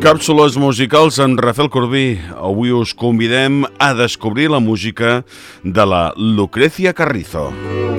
Càpsules musicals en Rafael Corbí. Avui us convidem a descobrir la música de la Lucrecia Carrizo. Yo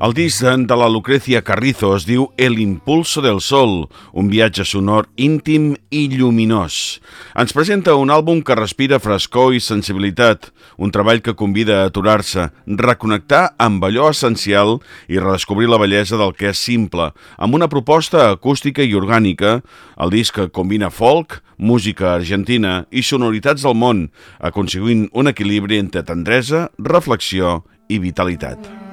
El disc de la Lucrecia Carrizo es diu El impulso del sol, un viatge sonor íntim i lluminós. Ens presenta un àlbum que respira frescor i sensibilitat, un treball que convida a aturar-se, reconnectar amb allò essencial i redescobrir la bellesa del que és simple, amb una proposta acústica i orgànica, el disc combina folk, música argentina i sonoritats del món, aconseguint un equilibri entre tendresa, reflexió i vitalitat.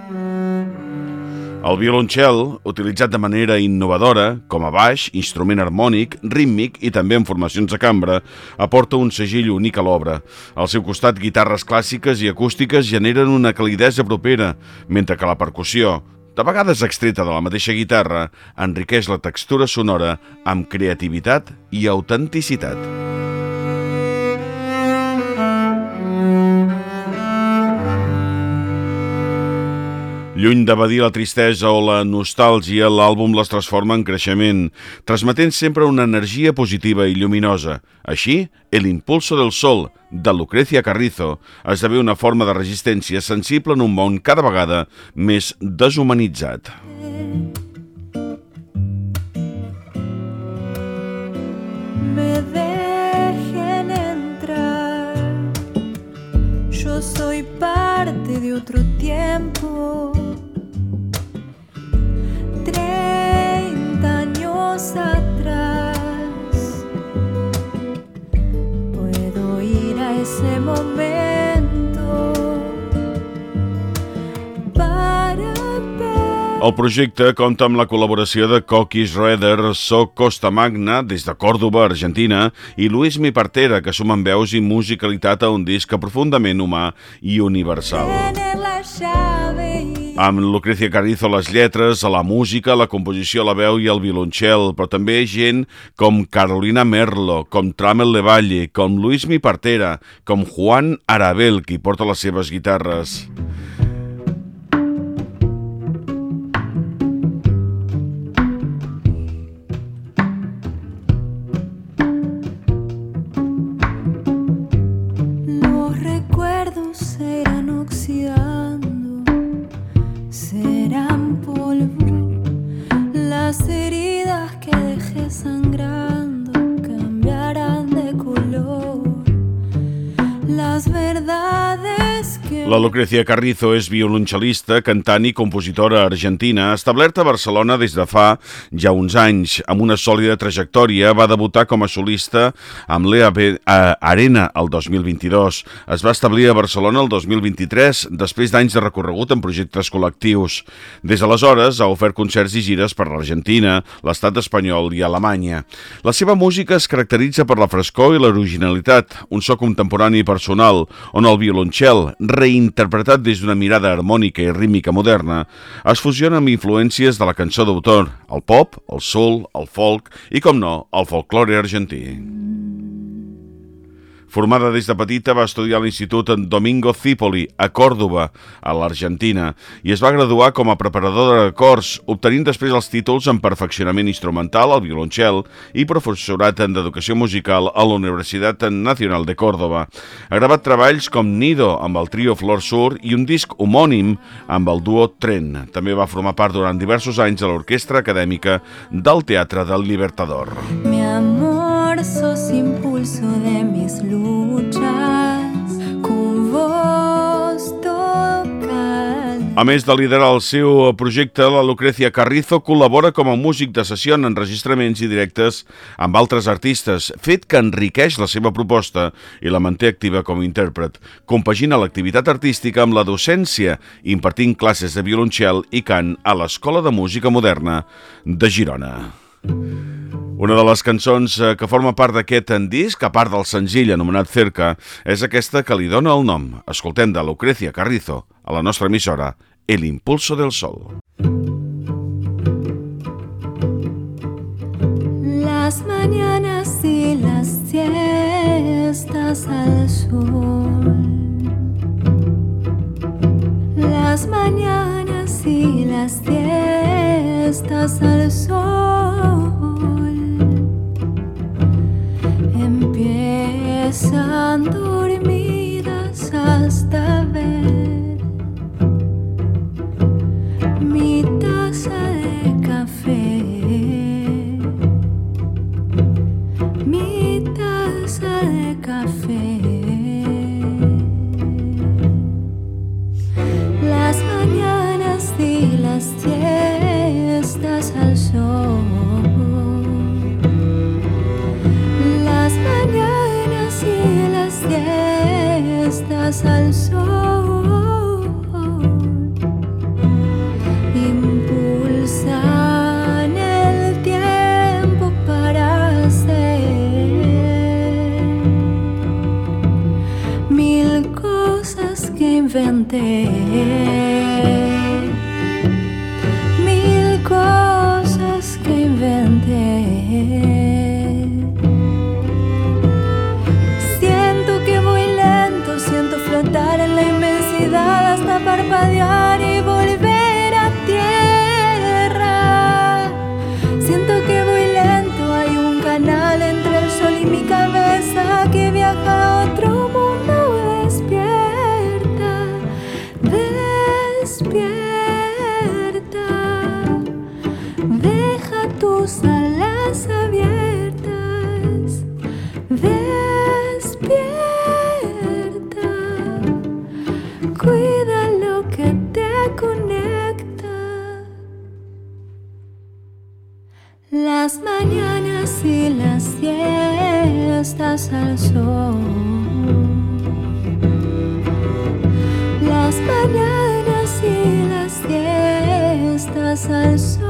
El violoncel, utilitzat de manera innovadora, com a baix, instrument harmònic, rítmic i també en formacions de cambra, aporta un segill únic a l'obra. Al seu costat, guitarres clàssiques i acústiques generen una calidesa propera, mentre que la percussió, de vegades extreta de la mateixa guitarra, enriqueix la textura sonora amb creativitat i autenticitat. Lluny d'evadir la tristesa o la nostàlgia, l'àlbum les transforma en creixement, transmetent sempre una energia positiva i lluminosa. Així, El impulso del sol, de Lucrecia Carrizo, esdevé una forma de resistència sensible en un món cada vegada més deshumanitzat. El projecte compta amb la col·laboració de Coquis Redder, So Costa Magna, des de Còrdoba, Argentina, i Luis Mi Partera, que sumen veus i musicalitat a un disc profundament humà i universal. Amb Lucrecia Carrizo les lletres, a la música, la composició, la veu i el violoncel, però també gent com Carolina Merlo, com Tramel Levalle, com Luis Mi Partera, com Juan Arabel, qui porta les seves guitarres. Los Las verdades que La Lucrecia Carrizo és violoncel·lista, cantant i compositora argentina, establerta a Barcelona des de fa ja uns anys. Amb una sòlida trajectòria, va debutar com a solista amb l'EAB Arena el 2022. Es va establir a Barcelona el 2023, després d'anys de recorregut en projectes col·lectius. Des d'aleshores ha ofert concerts i gires per l'Argentina, l'estat espanyol i Alemanya. La seva música es caracteritza per la frescor i l'originalitat, un so contemporani i personal, on el violoncel, reinterpretat des d'una mirada harmònica i rítmica moderna, es fusiona amb influències de la cançó d'autor, el pop, el soul, el folk i, com no, el folklore argentí. Formada des de petita, va estudiar a l'Institut Domingo Cipoli, a Còrdoba, a l'Argentina, i es va graduar com a preparadora de cors, obtenint després els títols en perfeccionament instrumental al violoncel i professorat en d'educació musical a la Universitat Nacional de Còrdoba. Ha gravat treballs com Nido amb el trio Flor Sur i un disc homònim amb el duo Tren. També va formar part durant diversos anys de l'Orquestra Acadèmica del Teatre del Libertador. mi amor sos impulso de mis luchas. Con vos. A més de liderar el seu projecte, la Lucrecia Carrizo col·labora com a músic de sessió en enregistraments i directes amb altres artistes, fet que enriqueix la seva proposta i la manté activa com a intèrpret. Compagina l'activitat artística amb la docència, impartint classes de violoncel i cant a l'Escola de Música Moderna de Girona. Una de les cançons eh, que forma part d'aquest disc, a part del senzill anomenat Cerca, és aquesta que li dona el nom. Escoltem de Lucrecia Carrizo, a la nostra emissora, El Impulso del Sol. Las mañanas y las siestas al sol. Las mañanas y las siestas al sol. Empiezan dormidas hasta ver que Las mañanas y las siestas al sol. Las mañanas y las siestas al sol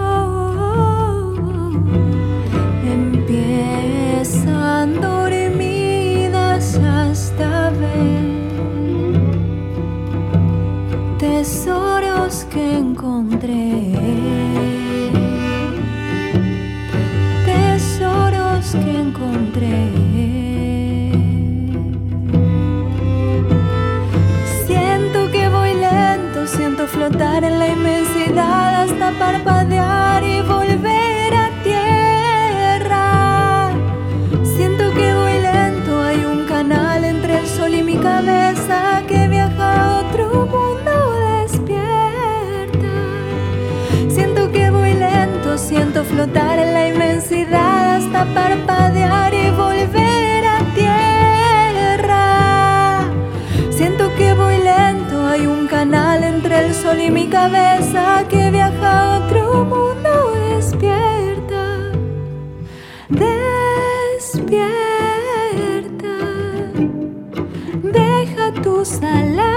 parpadear y volver a tierra. Siento que voy lento, hay un canal entre el sol y mi cabeza que viaja a otro mundo. Despierta. Siento que voy lento, siento flotar en la inmensidad hasta parpadear sol y mi cabeza que viaja a otro mundo. Despierta, despierta. Deja tus alas